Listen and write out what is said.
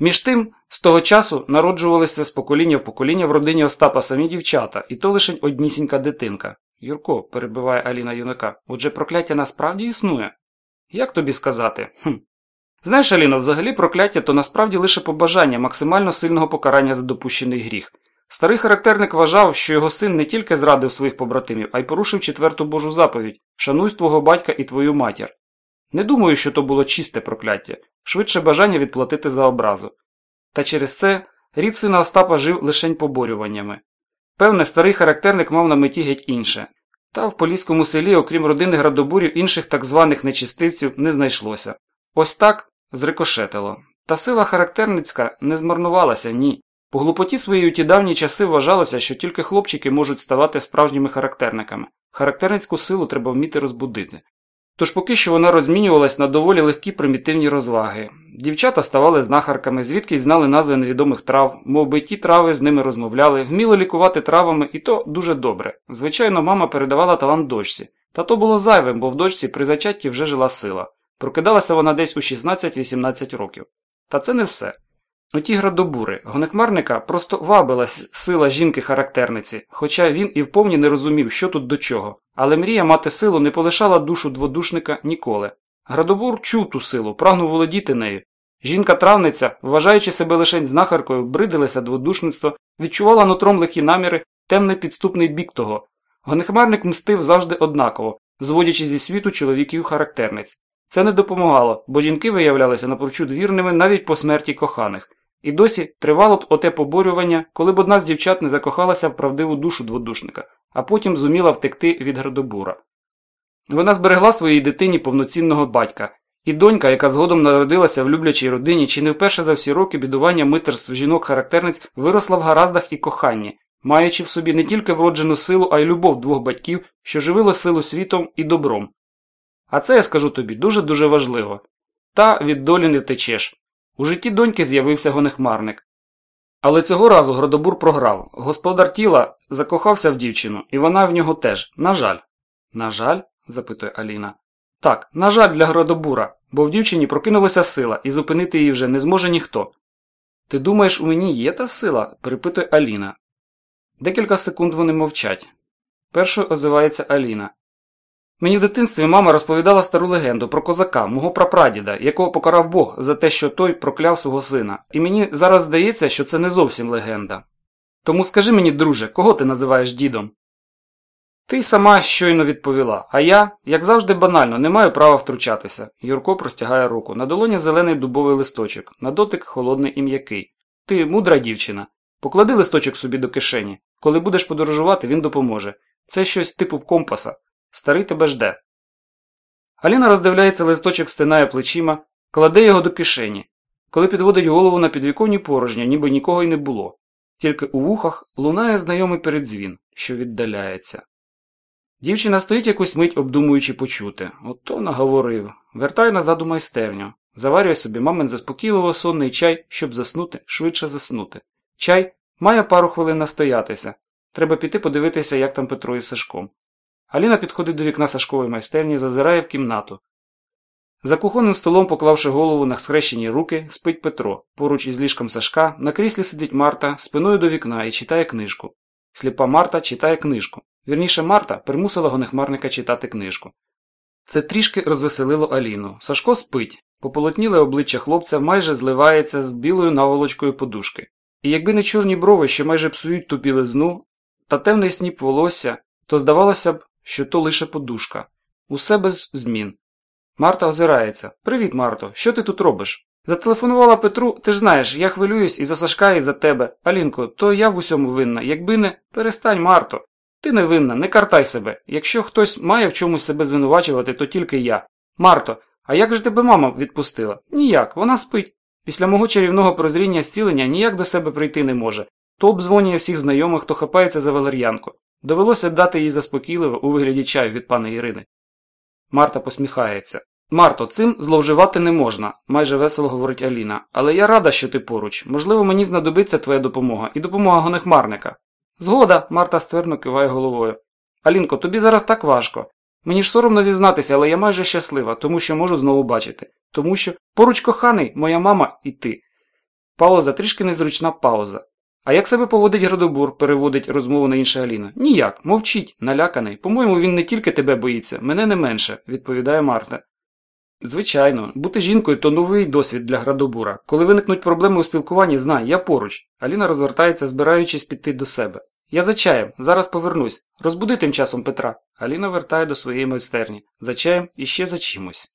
Між тим, з того часу народжувалися з покоління в покоління в родині Остапа самі дівчата, і то лише однісінька дитинка. Юрко, перебиває Аліна юнака, отже прокляття насправді існує. Як тобі сказати? Хм. Знаєш, Аліно, взагалі прокляття то насправді лише побажання максимально сильного покарання за допущений гріх. Старий характерник вважав, що його син не тільки зрадив своїх побратимів, а й порушив четверту Божу заповідь шануй твого батька і твою матір. Не думаю, що то було чисте прокляття, швидше бажання відплатити за образу. Та через це рід сина Остапа жив лишень поборюваннями. Певне, старий характерник мав на меті геть інше. Та в поліському селі, окрім родини градобурів, інших так званих нечистивців не знайшлося. Ось так зрикошетило. Та сила характерницька не змарнувалася, ні. По глупоті своєї у ті давні часи вважалося, що тільки хлопчики можуть ставати справжніми характерниками. Характерницьку силу треба вміти розбудити. Тож поки що вона розмінювалась на доволі легкі примітивні розваги. Дівчата ставали знахарками, звідки знали назви невідомих трав, мов би ті трави з ними розмовляли, вміли лікувати травами, і то дуже добре. Звичайно, мама передавала талант дочці. Та то було зайвим, бо в дочці при зачатті вже жила сила. Прокидалася вона десь у 16-18 років. Та це не все. Оті градобури, гонехмарника просто вабилась сила жінки-характерниці, хоча він і вповні не розумів, що тут до чого. Але мрія мати силу не полишала душу дводушника ніколи. Градобур чув ту силу, прагнув володіти нею. Жінка-травниця, вважаючи себе лише знахаркою, бридилася дводушництво, відчувала нутром лихі наміри, темний підступний бік того. Гонехмарник мстив завжди однаково, зводячи зі світу чоловіків-характерниць. Це не допомагало, бо жінки виявлялися напрочуд вірними навіть по смерті коханих. І досі тривало б оте поборювання, коли б одна з дівчат не закохалася в правдиву душу дводушника, а потім зуміла втекти від градобура. Вона зберегла своїй дитині повноцінного батька, і донька, яка згодом народилася в люблячій родині, чи не вперше за всі роки бідування митерств жінок-характерниць виросла в гараздах і коханні, маючи в собі не тільки вроджену силу, а й любов двох батьків, що живило силу світом і добром. А це я скажу тобі дуже-дуже важливо. Та від долі не втечеш. У житті доньки з'явився гонехмарник. Але цього разу Градобур програв. Господар тіла закохався в дівчину, і вона в нього теж. На жаль. На жаль? запитує Аліна. Так, на жаль, для Градобура, бо в дівчині прокинулася сила, і зупинити її вже не зможе ніхто. Ти думаєш, у мені є та сила? перепитує Аліна. Декілька секунд вони мовчать. Першою озивається Аліна. Мені в дитинстві мама розповідала стару легенду про козака, мого прапрадіда, якого покарав Бог за те, що той прокляв свого сина, і мені зараз здається, що це не зовсім легенда. Тому скажи мені, друже, кого ти називаєш дідом? Ти сама щойно відповіла, а я, як завжди, банально, не маю права втручатися. Юрко простягає руку. На долоні зелений дубовий листочок, на дотик холодний і м'який. Ти мудра дівчина. Поклади листочок собі до кишені. Коли будеш подорожувати, він допоможе. Це щось типу компаса. Старий тебе жде. Аліна роздивляється листочок, стинає плечима, кладе його до кишені. Коли підводить голову на підвіконні порожня, ніби нікого й не було. Тільки у вухах лунає знайомий передзвін, що віддаляється. Дівчина стоїть якусь мить, обдумуючи почути. Ото наговорив. Вертай назад у майстерню. Заварює собі мамин заспокійливо сонний чай, щоб заснути, швидше заснути. Чай має пару хвилин настоятися. Треба піти подивитися, як там Петро із Сашком. Аліна підходить до вікна Сашкової майстерні, зазирає в кімнату. За кухонним столом, поклавши голову на схрещені руки, спить Петро. Поруч із ліжком Сашка на кріслі сидить Марта спиною до вікна і читає книжку. Сліпа Марта читає книжку. Вірніше, Марта примусила гонехмарника читати книжку. Це трішки розвеселило Аліну. Сашко спить. Пополотніле обличчя хлопця майже зливається з білою наволочкою подушки. І якби не чорні брови, що майже псують ту білизну, та темний сніп волосся, то здавалося б, що то лише подушка. Усе без змін. Марта озирається. Привіт, Марто, що ти тут робиш? Зателефонувала Петру, ти ж знаєш, я хвилююсь і за Сашка, і за тебе. Алінко, то я в усьому винна. Якби не. Перестань, Марто. Ти не винна, не картай себе. Якщо хтось має в чомусь себе звинувачувати, то тільки я. Марто, а як же тебе мама відпустила? Ніяк, вона спить. Після мого чарівного прозріння зцілення ніяк до себе прийти не може. То обдзвонює всіх знайомих, хто хапається за валер'янку. Довелося дати їй заспокійливо у вигляді чаю від пани Ірини. Марта посміхається. Марто, цим зловживати не можна, майже весело говорить Аліна. Але я рада, що ти поруч. Можливо, мені знадобиться твоя допомога і допомога гонехмарника. Згода, Марта ствердно киває головою. Алінко, тобі зараз так важко. Мені ж соромно зізнатися, але я майже щаслива, тому що можу знову бачити. Тому що поруч коханий, моя мама і ти. Пауза, трішки незручна пауза. А як себе поводить Градобур, переводить розмову на інше Аліна. Ніяк, мовчить, наляканий. По-моєму, він не тільки тебе боїться, мене не менше, відповідає Марта. Звичайно, бути жінкою то новий досвід для Градобура. Коли виникнуть проблеми у спілкуванні, знай, я поруч. Аліна розвертається, збираючись піти до себе. Я за чаєм, зараз повернусь. Розбуди тим часом Петра. Аліна вертає до своєї майстерні. За чаєм і ще за чимось.